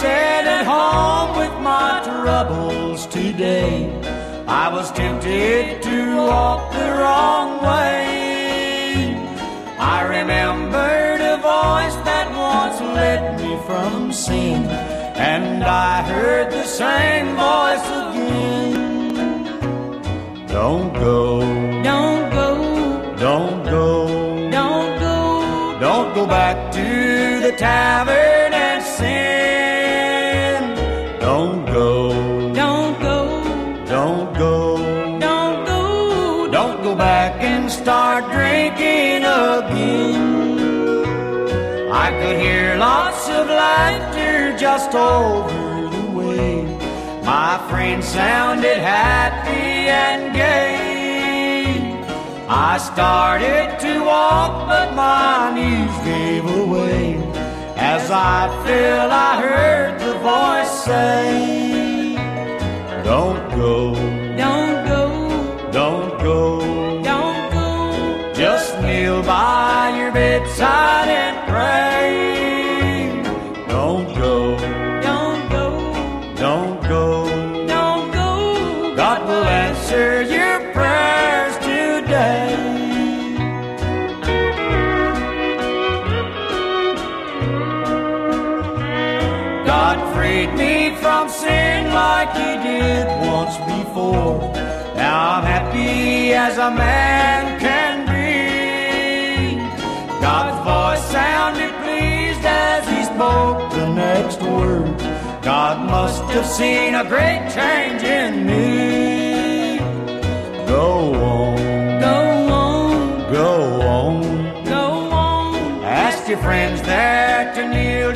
sat at home with my troubles today, I was tempted to walk the wrong way. I remembered a voice that once led me from sin, and I heard the same voice again. Don't go, Don't go, don't go, don't go, don't go back to the tavern don't go, don't go, don't go back and start drinking again. I could hear lots of laughter just over the way. My friends sounded happy and gay. I started to walk, but my knees gave away as I fell, I heard the voice say, don't kneel by your bedside and pray. Don't go, don't go, don't go. don't go. God will answer your prayers today. God freed me from sin like He did once before. Now I'm happy as a man God must have seen a great change in me. Go on, Go on, go on. go on. Ask your friends there to kneel